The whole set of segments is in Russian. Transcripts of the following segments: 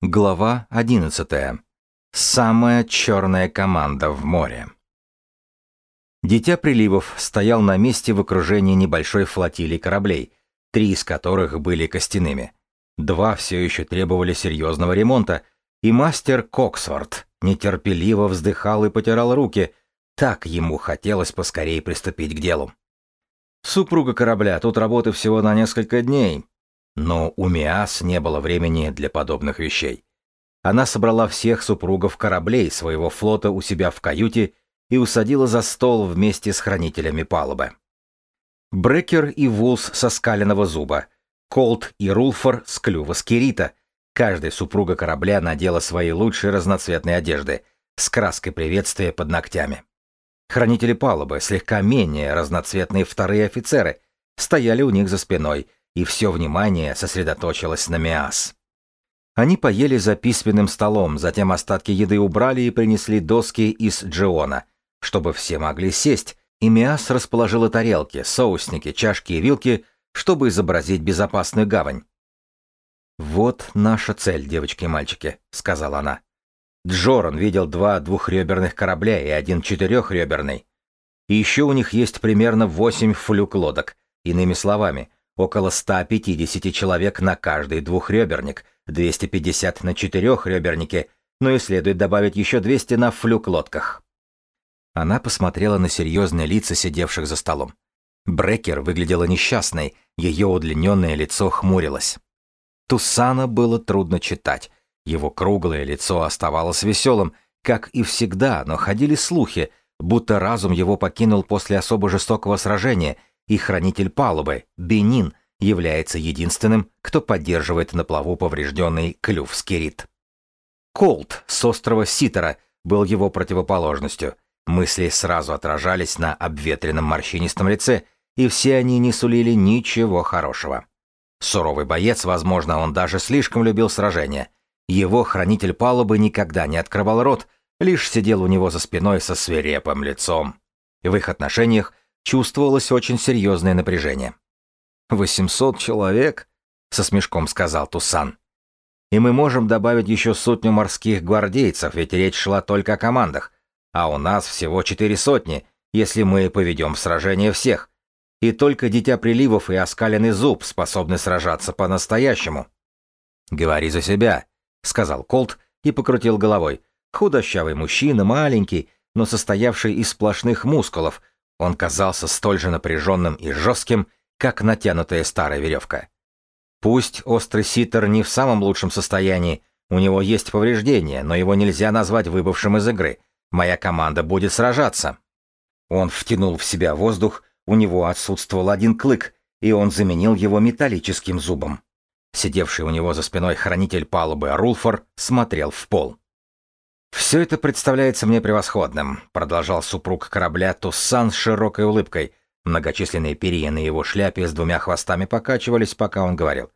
Глава 11. Самая черная команда в море. Дитя приливов стоял на месте в окружении небольшой флотилии кораблей, три из которых были костяными. Два все еще требовали серьезного ремонта, и мастер Коксворт нетерпеливо вздыхал и потирал руки, так ему хотелось поскорее приступить к делу. Супруга корабля, тут работы всего на несколько дней, но у Миас не было времени для подобных вещей. Она собрала всех супругов кораблей своего флота у себя в каюте и усадила за стол вместе с хранителями палубы. Брекер и Вулс со скаленного зуба, Колт и Рулфор с клюва скирита. Каждая супруга корабля надела свои лучшие разноцветные одежды с краской приветствия под ногтями. Хранители палубы, слегка менее разноцветные вторые офицеры, стояли у них за спиной – и все внимание сосредоточилось на Миас. Они поели за письменным столом, затем остатки еды убрали и принесли доски из Джиона, чтобы все могли сесть, и Миас расположила тарелки, соусники, чашки и вилки, чтобы изобразить безопасную гавань. «Вот наша цель, девочки и мальчики», — сказала она. Джоран видел два двухреберных корабля и один четырехреберный. И еще у них есть примерно восемь флюк-лодок. Иными словами, около 150 человек на каждый двухреберник, 250 на четырехребернике, но и следует добавить еще 200 на флюк-лодках. Она посмотрела на серьезные лица сидевших за столом. Брекер выглядела несчастной, ее удлиненное лицо хмурилось. Тусана было трудно читать. Его круглое лицо оставалось веселым, как и всегда, но ходили слухи, будто разум его покинул после особо жестокого сражения, и хранитель палубы, Бенин, является единственным, кто поддерживает на плаву поврежденный клюв скирит. Колт с острова Ситера был его противоположностью. Мысли сразу отражались на обветренном морщинистом лице, и все они не сулили ничего хорошего. Суровый боец, возможно, он даже слишком любил сражения. Его хранитель палубы никогда не открывал рот, лишь сидел у него за спиной со свирепым лицом. В их отношениях чувствовалось очень серьезное напряжение. «Восемьсот человек?» — со смешком сказал Тусан. «И мы можем добавить еще сотню морских гвардейцев, ведь речь шла только о командах, а у нас всего четыре сотни, если мы поведем в сражение всех. И только Дитя Приливов и Оскаленный Зуб способны сражаться по-настоящему». «Говори за себя», — сказал Колт и покрутил головой. Худощавый мужчина, маленький, но состоявший из сплошных мускулов, он казался столь же напряженным и жестким, как натянутая старая веревка. Пусть острый ситер не в самом лучшем состоянии, у него есть повреждения, но его нельзя назвать выбывшим из игры. Моя команда будет сражаться. Он втянул в себя воздух, у него отсутствовал один клык, и он заменил его металлическим зубом. Сидевший у него за спиной хранитель палубы Рулфор смотрел в пол. «Все это представляется мне превосходным», — продолжал супруг корабля Туссан с широкой улыбкой. Многочисленные перья на его шляпе с двумя хвостами покачивались, пока он говорил.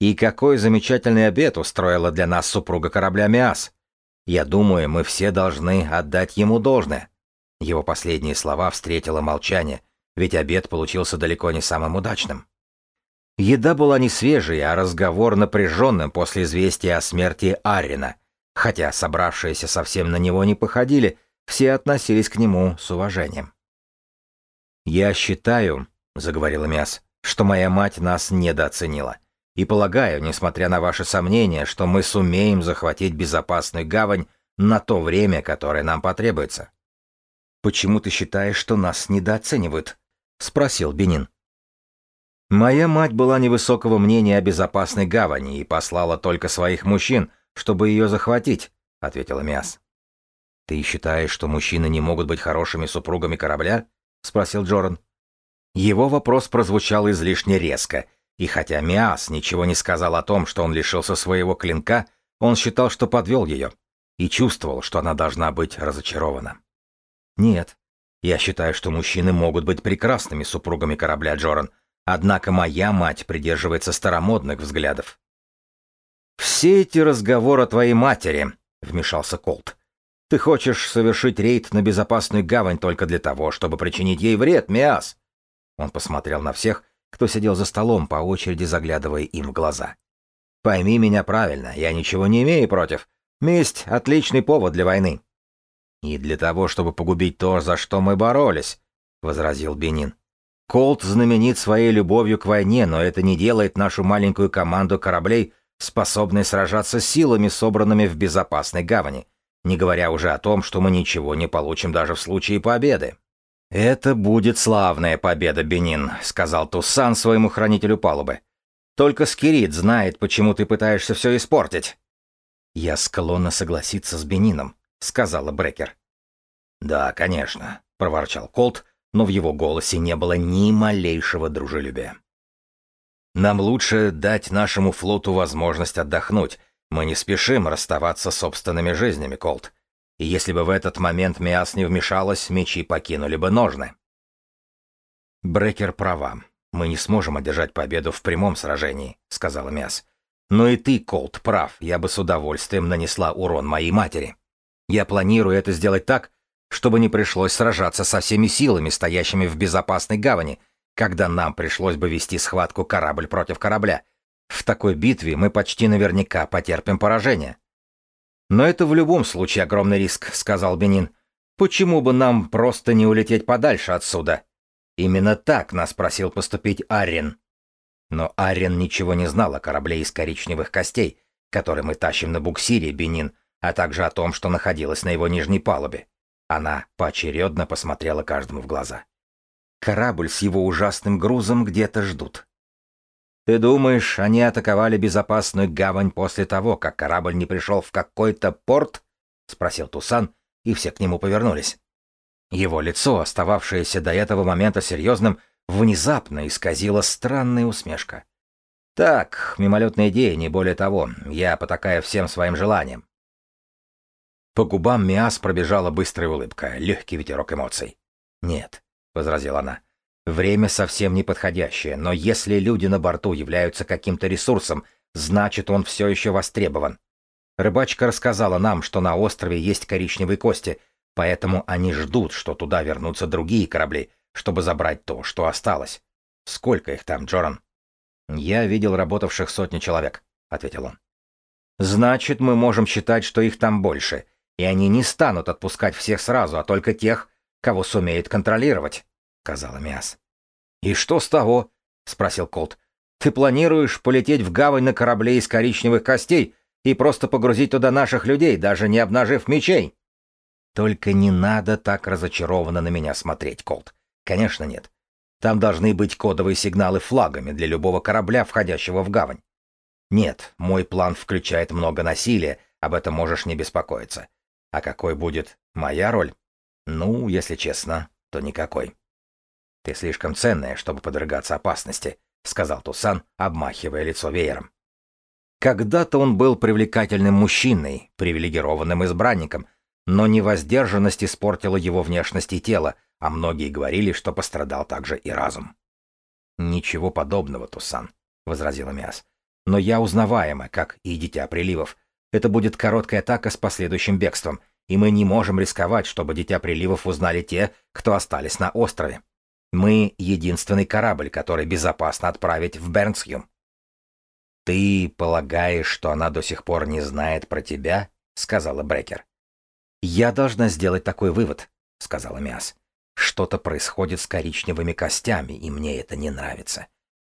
«И какой замечательный обед устроила для нас супруга корабля Миас! Я думаю, мы все должны отдать ему должное». Его последние слова встретило молчание, ведь обед получился далеко не самым удачным. Еда была не свежей, а разговор напряженным после известия о смерти Арина — Хотя собравшиеся совсем на него не походили, все относились к нему с уважением. «Я считаю», — заговорила Мяс, — «что моя мать нас недооценила. И полагаю, несмотря на ваши сомнения, что мы сумеем захватить безопасную гавань на то время, которое нам потребуется». «Почему ты считаешь, что нас недооценивают?» — спросил Бенин. «Моя мать была невысокого мнения о безопасной гавани и послала только своих мужчин — чтобы ее захватить», — ответила Миас. «Ты считаешь, что мужчины не могут быть хорошими супругами корабля?» — спросил Джоран. Его вопрос прозвучал излишне резко, и хотя Миас ничего не сказал о том, что он лишился своего клинка, он считал, что подвел ее, и чувствовал, что она должна быть разочарована. «Нет, я считаю, что мужчины могут быть прекрасными супругами корабля, Джоран, однако моя мать придерживается старомодных взглядов. «Все эти разговоры о твоей матери», — вмешался Колт. «Ты хочешь совершить рейд на безопасную гавань только для того, чтобы причинить ей вред, Миас?» Он посмотрел на всех, кто сидел за столом, по очереди заглядывая им в глаза. Пойми меня правильно, я ничего не имею против. Месть — отличный повод для войны. И для того, чтобы погубить то, за что мы боролись, — возразил Бенин. Колт знаменит своей любовью к войне, но это не делает нашу маленькую команду кораблей способной сражаться силами, собранными в безопасной гавани, не говоря уже о том, что мы ничего не получим даже в случае победы. «Это будет славная победа, Бенин», — сказал Тусан своему хранителю палубы. «Только Скирит знает, почему ты пытаешься все испортить». «Я склонна согласиться с Бенином», — сказала Брекер. «Да, конечно», — проворчал Колт, но в его голосе не было ни малейшего дружелюбия. «Нам лучше дать нашему флоту возможность отдохнуть. Мы не спешим расставаться с собственными жизнями, Колт. И если бы в этот момент Миас не вмешалась, мечи покинули бы ножны». «Брекер права. Мы не сможем одержать победу в прямом сражении», — сказала Миас. «Но и ты, Колт, прав. Я бы с удовольствием нанесла урон моей матери. Я планирую это сделать так, чтобы не пришлось сражаться со всеми силами, стоящими в безопасной гавани, когда нам пришлось бы вести схватку корабль против корабля. В такой битве мы почти наверняка потерпим поражение. Но это в любом случае огромный риск, сказал Бенин. Почему бы нам просто не улететь подальше отсюда? Именно так нас просил поступить Аррен. Но Аррен ничего не знал о корабле из коричневых костей, который мы тащим на буксире, Бенин, а также о том, что находилось на его нижней палубе. Она поочередно посмотрела каждому в глаза. Корабль с его ужасным грузом где-то ждут. «Ты думаешь, они атаковали безопасную гавань после того, как корабль не пришел в какой-то порт?» — спросил Тусан, и все к нему повернулись. Его лицо, остававшееся до этого момента серьезным, внезапно исказило странная усмешка. «Так, мимолетная идея, не более того. Я потакаю всем своим желаниям. По губам Миас пробежала быстрая улыбка, легкий ветерок эмоций. «Нет», — возразила она, — «время совсем неподходящее, но если люди на борту являются каким-то ресурсом, значит, он все еще востребован. Рыбачка рассказала нам, что на острове есть коричневые кости, поэтому они ждут, что туда вернутся другие корабли, чтобы забрать то, что осталось. Сколько их там, Джоран?» «Я видел работавших сотни человек», — ответил он. «Значит, мы можем считать, что их там больше, и они не станут отпускать всех сразу, а только тех, кого сумеют контролировать», — сказала Миас. «И что с того?» — спросил Колт. «Ты планируешь полететь в гавань на корабле из коричневых костей и просто погрузить туда наших людей, даже не обнажив мечей?» «Только не надо так разочарованно на меня смотреть, Колт. Конечно, нет. Там должны быть кодовые сигналы флагами для любого корабля, входящего в гавань. Нет, мой план включает много насилия, об этом можешь не беспокоиться. А какой будет моя роль? Ну, если честно, то никакой. Ты слишком ценная, чтобы подвергаться опасности, сказал Тусан, обмахивая лицо веером. Когда-то он был привлекательным мужчиной, привилегированным избранником, но невоздержанность испортила его внешность и тело, а многие говорили, что пострадал также и разум. «Ничего подобного, Тусан», — возразила Миас. «Но я узнаваема, как и Дитя Приливов, это будет короткая атака с последующим бегством, и мы не можем рисковать, чтобы Дитя Приливов узнали те, кто остались на острове. Мы — единственный корабль, который безопасно отправить в Бернсхюм. «Ты полагаешь, что она до сих пор не знает про тебя?» — сказала Брекер. «Я должна сделать такой вывод», — сказала Миас. «Что-то происходит с коричневыми костями, и мне это не нравится.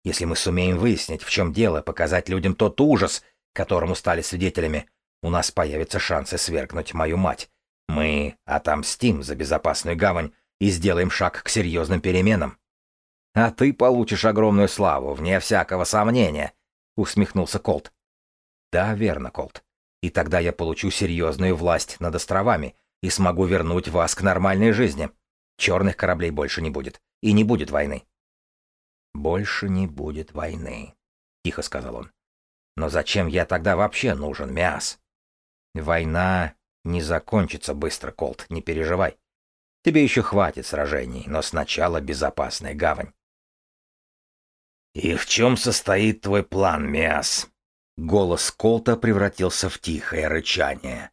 Если мы сумеем выяснить, в чем дело, показать людям тот ужас, которому стали свидетелями, у нас появятся шансы свергнуть мою мать. Мы отомстим за безопасную гавань и сделаем шаг к серьезным переменам. А ты получишь огромную славу, вне всякого сомнения, усмехнулся Колт. Да, верно, Колт. И тогда я получу серьезную власть над островами и смогу вернуть вас к нормальной жизни. Черных кораблей больше не будет. И не будет войны. Больше не будет войны, тихо сказал он. Но зачем я тогда вообще нужен, Миас? Война не закончится быстро, Колт, не переживай. Тебе еще хватит сражений, но сначала безопасная гавань. «И в чем состоит твой план, Миас?» Голос Колта превратился в тихое рычание.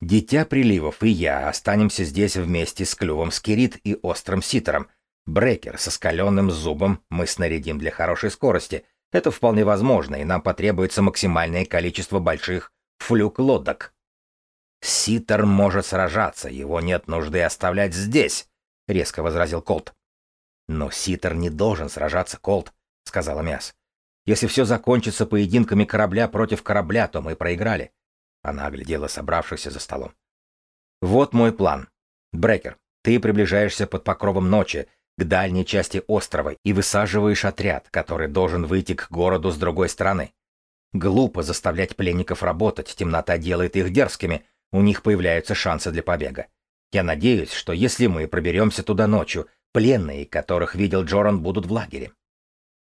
«Дитя приливов и я останемся здесь вместе с клювом Скирит и острым ситером. Брекер со скаленным зубом мы снарядим для хорошей скорости, Это вполне возможно, и нам потребуется максимальное количество больших флюк-лодок. Ситер может сражаться, его нет нужды оставлять здесь, резко возразил Колт. Но Ситер не должен сражаться, Колт, сказала Мяс. Если все закончится поединками корабля против корабля, то мы проиграли. Она оглядела собравшихся за столом. Вот мой план. Брекер, ты приближаешься под покровом ночи к дальней части острова и высаживаешь отряд, который должен выйти к городу с другой стороны. Глупо заставлять пленников работать, темнота делает их дерзкими, у них появляются шансы для побега. Я надеюсь, что если мы проберемся туда ночью, пленные, которых видел Джоран, будут в лагере.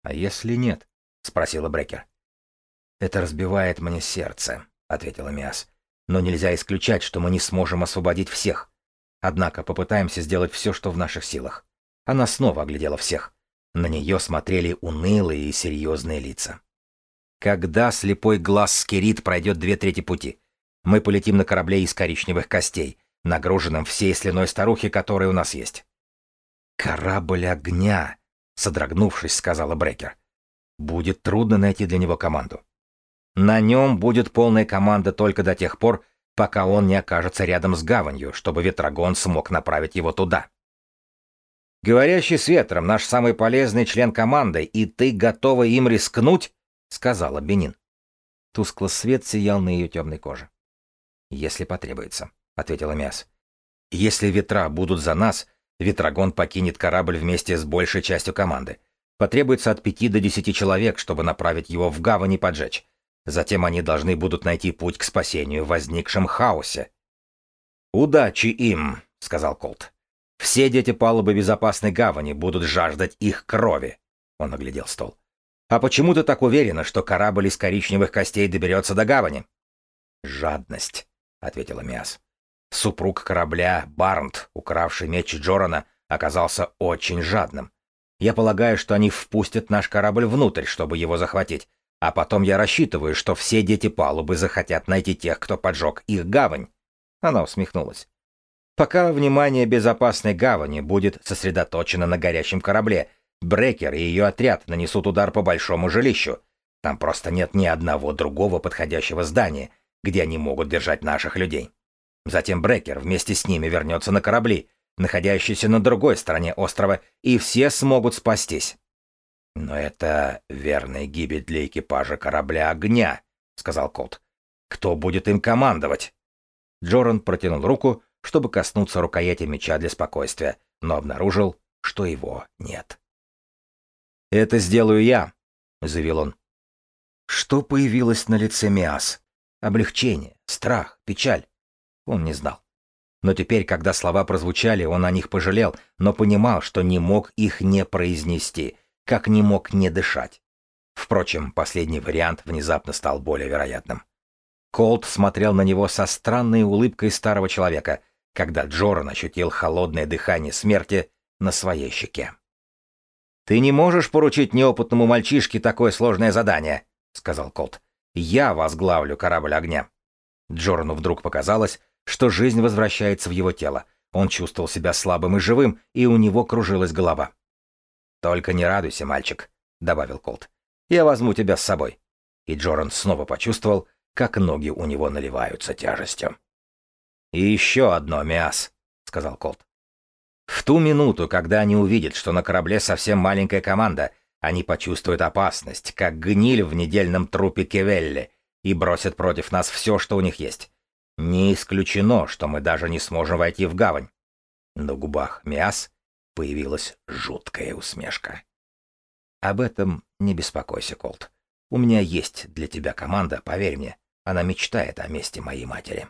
А если нет? спросила Брекер. Это разбивает мне сердце, ответила Миас. Но нельзя исключать, что мы не сможем освободить всех. Однако попытаемся сделать все, что в наших силах. Она снова оглядела всех. На нее смотрели унылые и серьезные лица. Когда слепой глаз Скирит пройдет две трети пути, мы полетим на корабле из коричневых костей, нагруженном всей слюной старухи, которая у нас есть. «Корабль огня!» — содрогнувшись, сказала Брекер. «Будет трудно найти для него команду. На нем будет полная команда только до тех пор, пока он не окажется рядом с гаванью, чтобы Ветрогон смог направить его туда. «Говорящий с ветром, наш самый полезный член команды, и ты готова им рискнуть?» — сказала Бенин. Тускло свет сиял на ее темной коже. «Если потребуется», — ответила Мяс. «Если ветра будут за нас, Ветрогон покинет корабль вместе с большей частью команды. Потребуется от пяти до десяти человек, чтобы направить его в гавань и поджечь. Затем они должны будут найти путь к спасению в возникшем хаосе». «Удачи им», — сказал Колт. Все дети палубы безопасной гавани будут жаждать их крови. Он оглядел стол. А почему ты так уверена, что корабль из коричневых костей доберется до гавани? Жадность, ответила Миас. Супруг корабля, Барнт, укравший меч Джорана, оказался очень жадным. Я полагаю, что они впустят наш корабль внутрь, чтобы его захватить, а потом я рассчитываю, что все дети палубы захотят найти тех, кто поджег их гавань. Она усмехнулась. Пока внимание безопасной гавани будет сосредоточено на горящем корабле, Брекер и ее отряд нанесут удар по большому жилищу. Там просто нет ни одного другого подходящего здания, где они могут держать наших людей. Затем Брекер вместе с ними вернется на корабли, находящиеся на другой стороне острова, и все смогут спастись. «Но это верная гибель для экипажа корабля огня», — сказал Кот. «Кто будет им командовать?» Джоран протянул руку, чтобы коснуться рукояти меча для спокойствия, но обнаружил, что его нет. «Это сделаю я», — заявил он. Что появилось на лице Миас? Облегчение, страх, печаль? Он не знал. Но теперь, когда слова прозвучали, он о них пожалел, но понимал, что не мог их не произнести, как не мог не дышать. Впрочем, последний вариант внезапно стал более вероятным. Колт смотрел на него со странной улыбкой старого человека, когда Джоран ощутил холодное дыхание смерти на своей щеке. «Ты не можешь поручить неопытному мальчишке такое сложное задание», — сказал Колт. «Я возглавлю корабль огня». Джорану вдруг показалось, что жизнь возвращается в его тело. Он чувствовал себя слабым и живым, и у него кружилась голова. «Только не радуйся, мальчик», — добавил Колт. «Я возьму тебя с собой». И Джоран снова почувствовал, как ноги у него наливаются тяжестью. «И еще одно, Миас», — сказал Колт. «В ту минуту, когда они увидят, что на корабле совсем маленькая команда, они почувствуют опасность, как гниль в недельном трупе Кевелли, и бросят против нас все, что у них есть. Не исключено, что мы даже не сможем войти в гавань». На губах Миас появилась жуткая усмешка. «Об этом не беспокойся, Колт. У меня есть для тебя команда, поверь мне. Она мечтает о месте моей матери».